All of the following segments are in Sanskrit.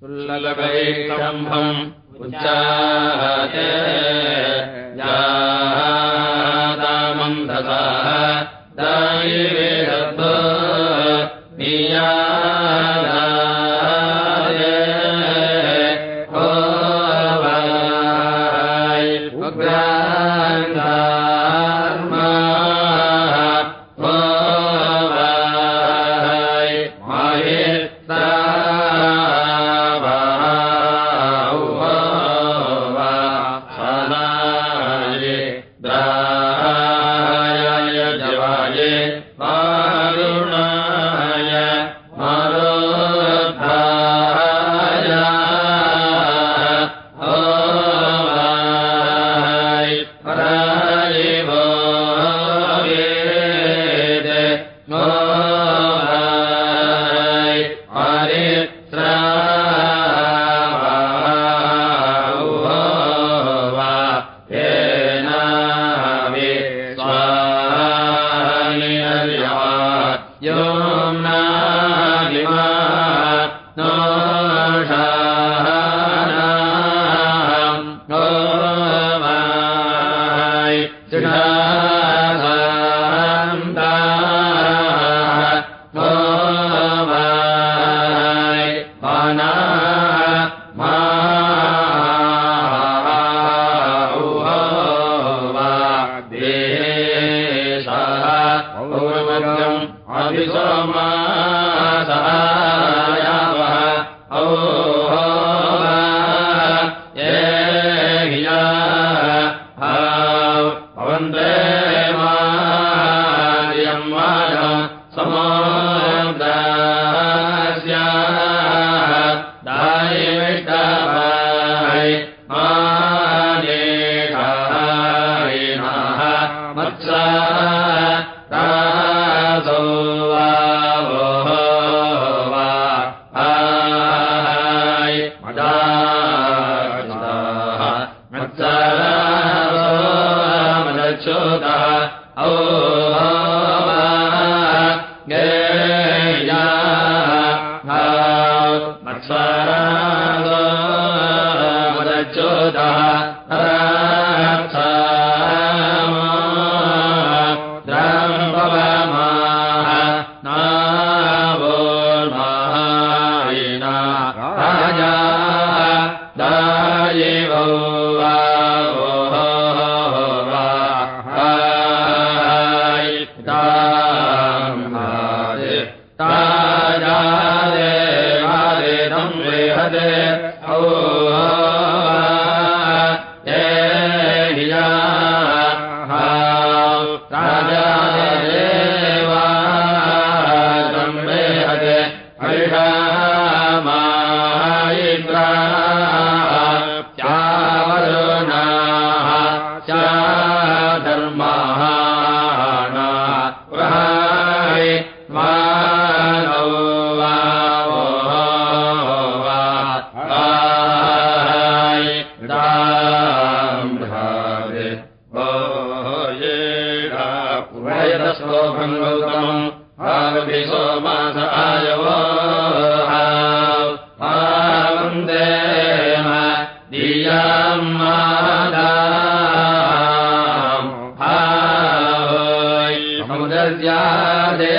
तुल्लकैकम्भम् उच्चाते यातामन्धसाः दायि वा ्यादे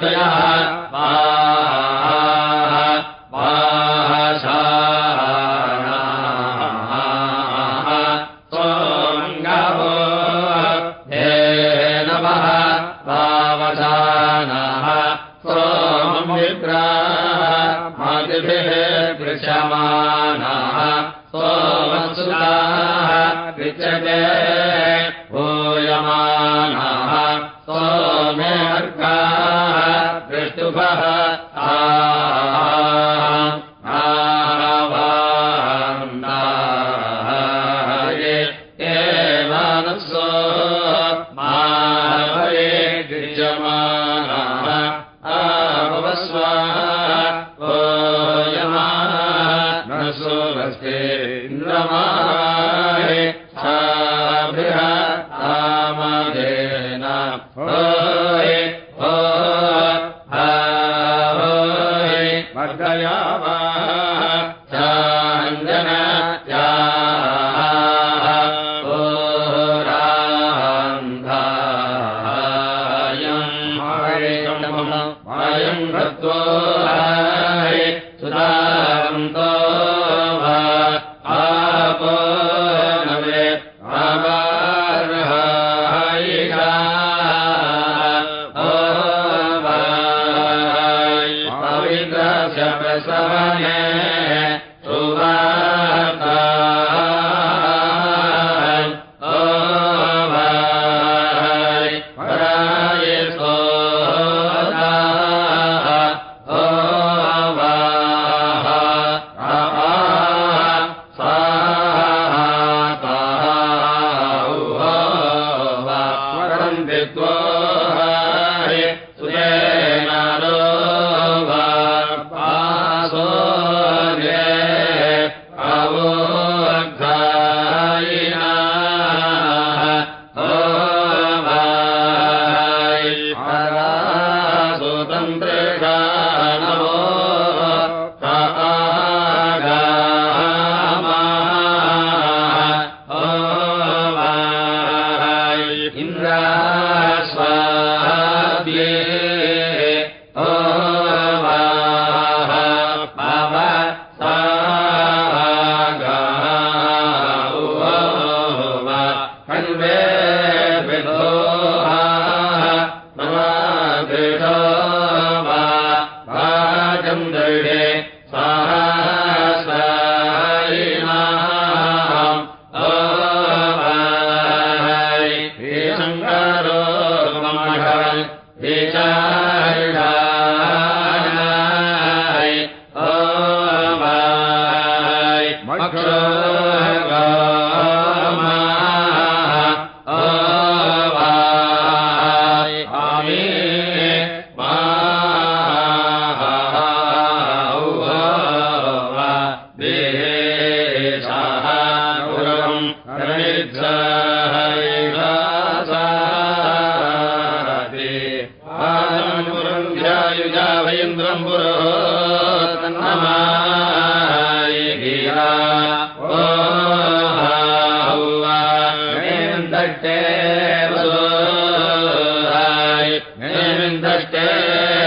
तया त्वा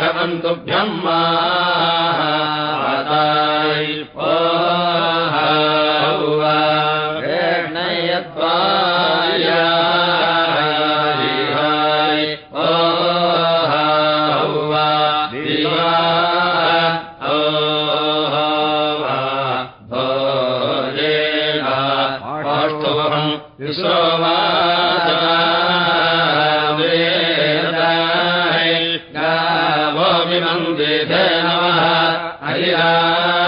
अनुक्या हरिहार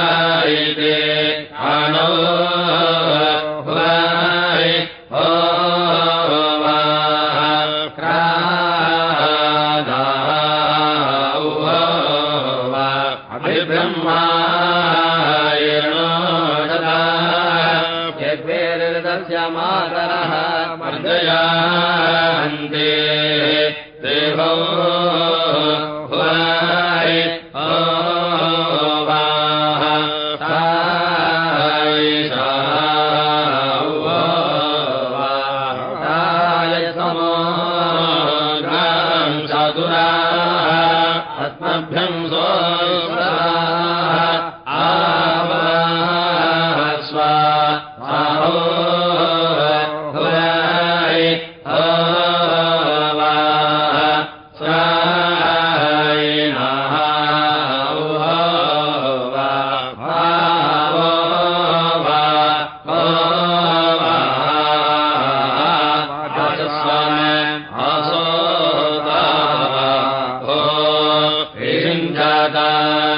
देवता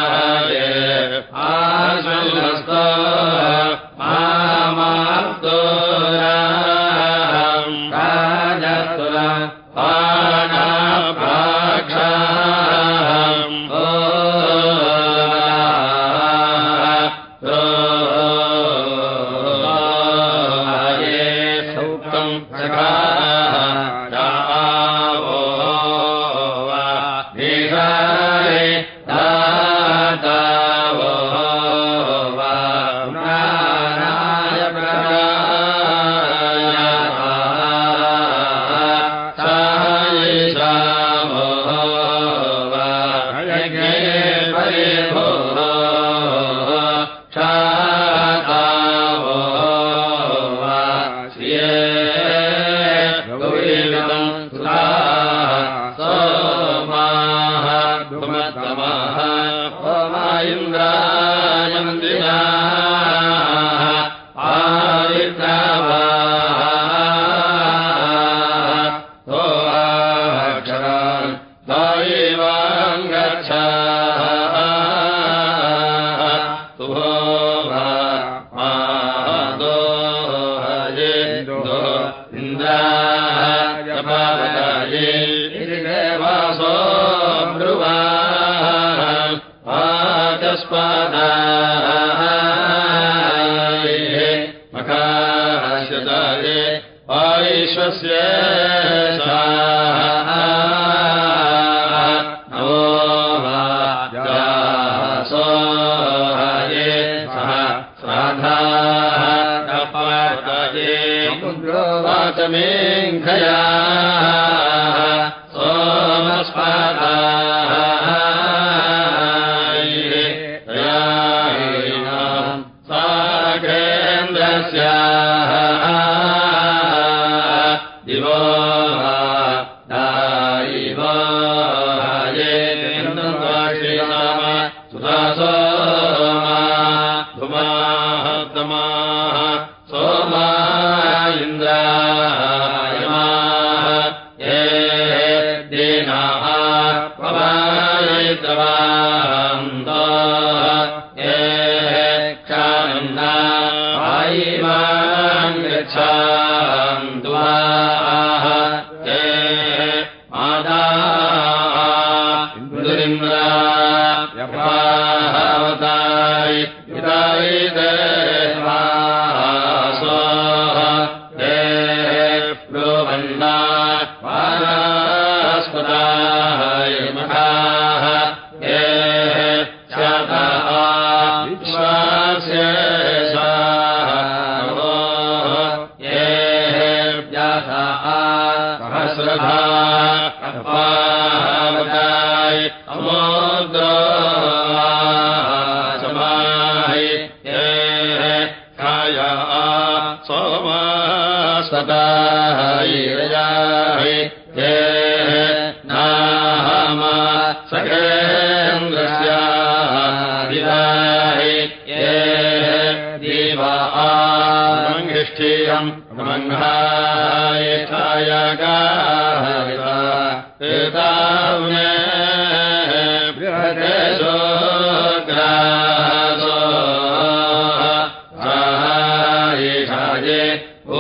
स्वाधास्य दारे ओश्वस्य स्वाहा ओ स्वाहा स्वाहा क्षानन्दा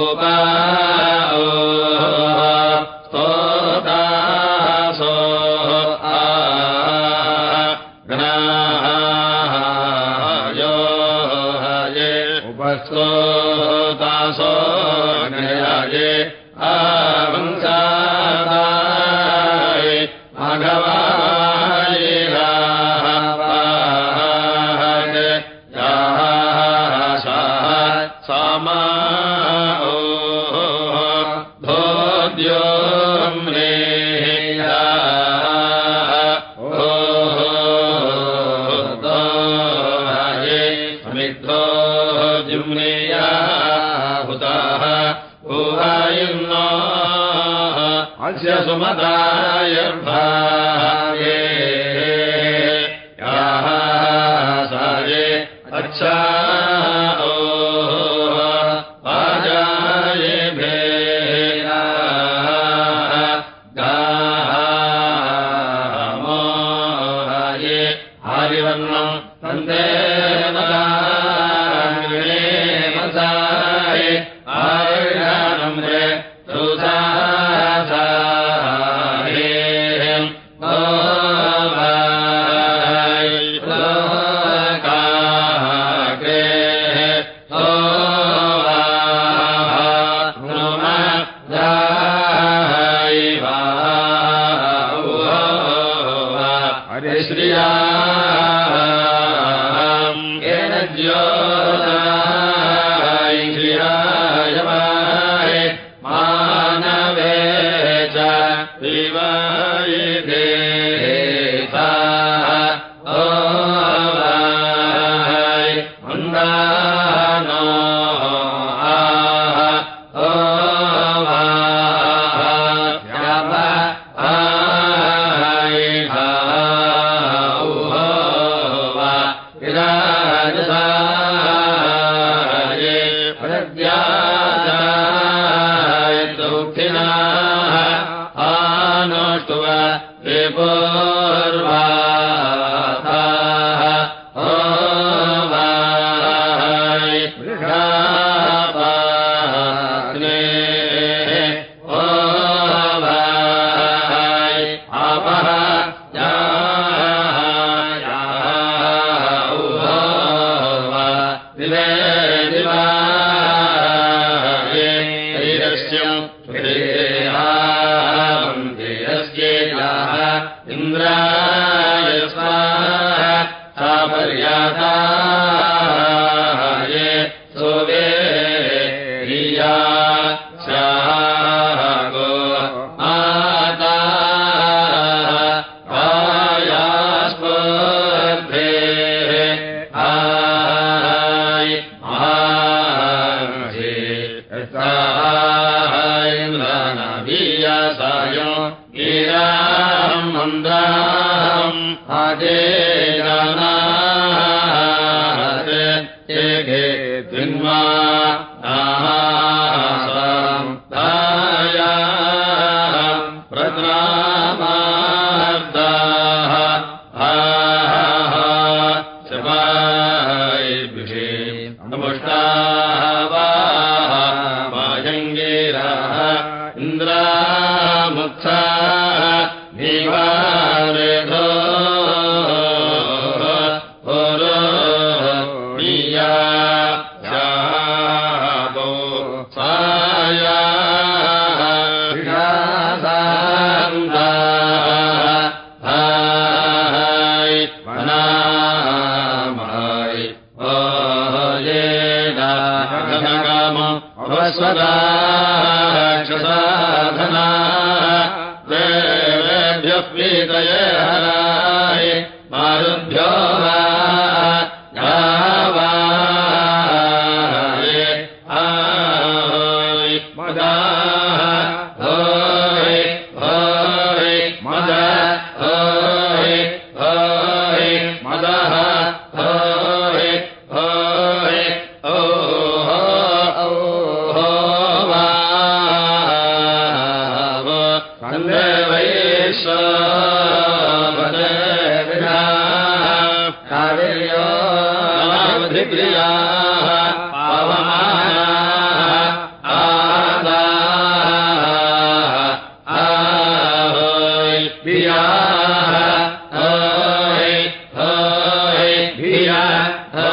उपाओ 都在 ha.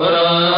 विश्वा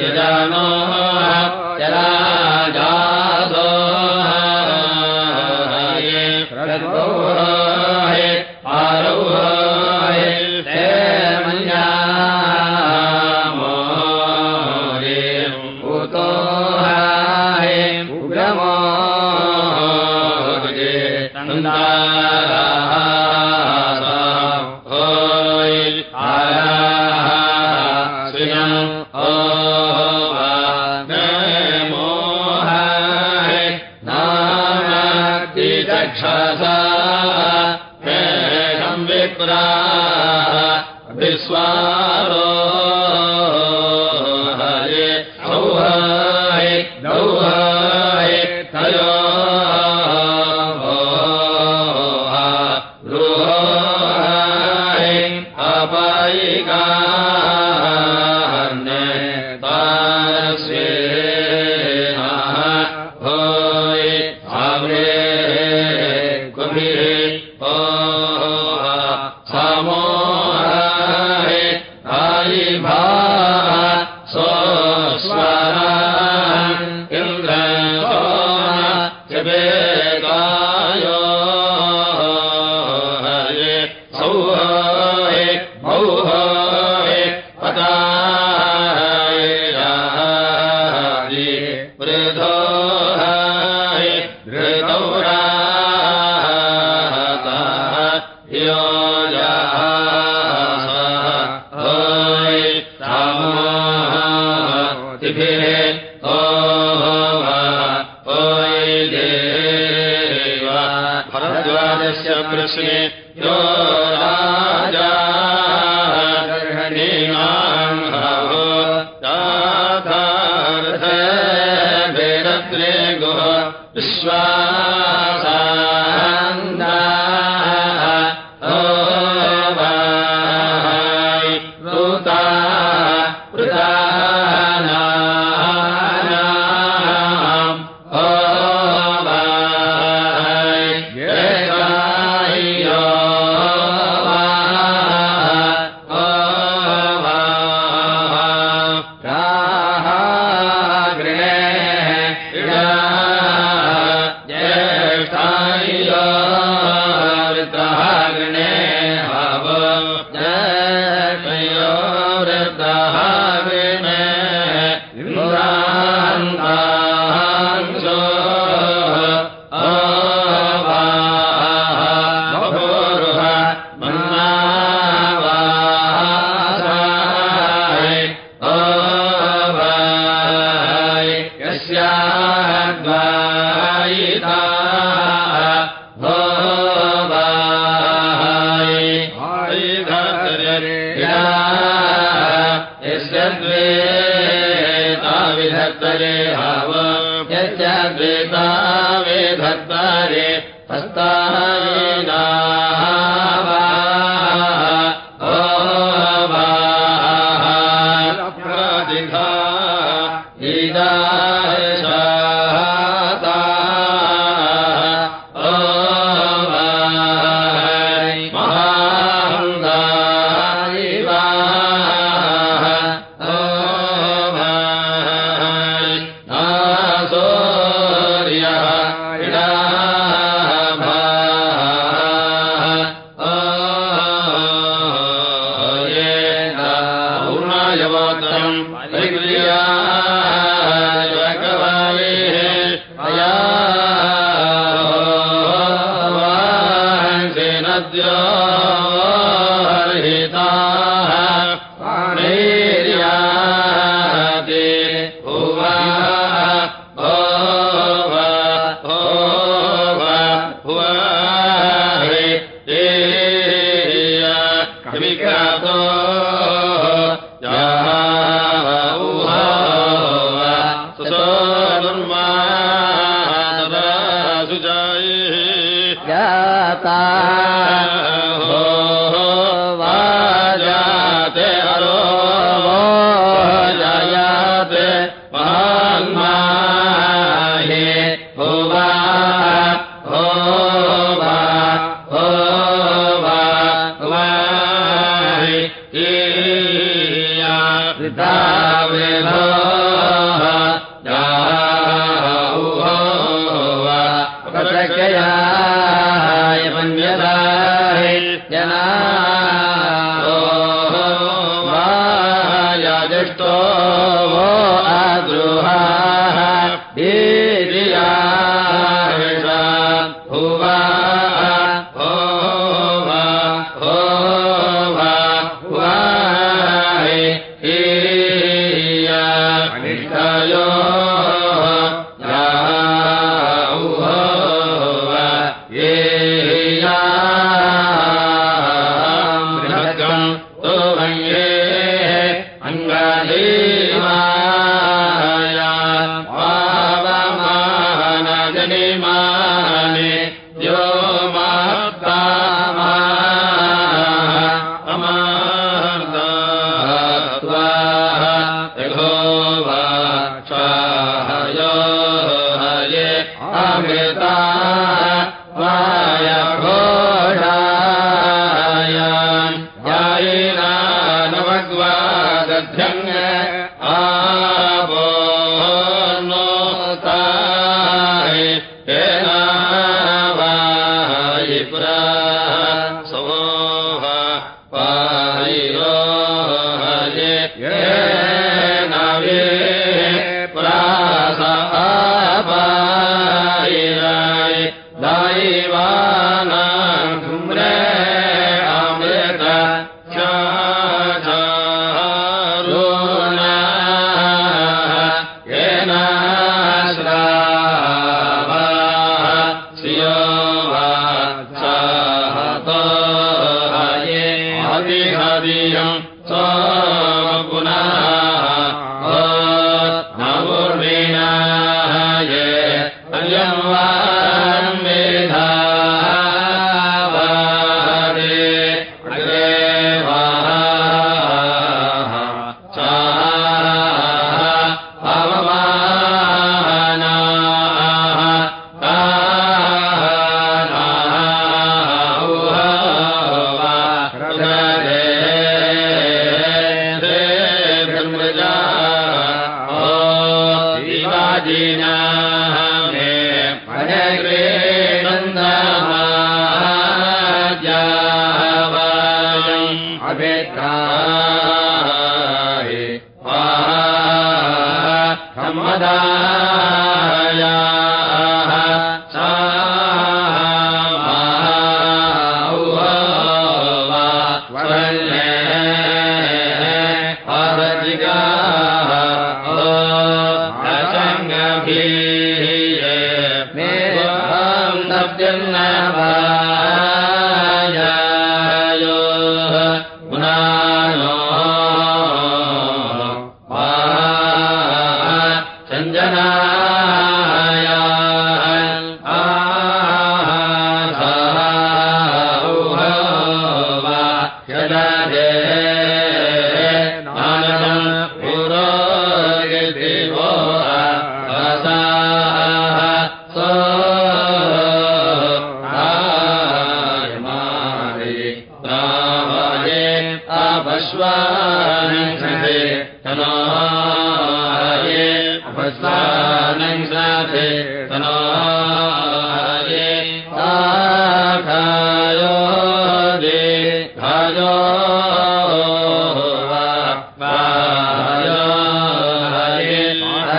जजानो जना सम्मदायाः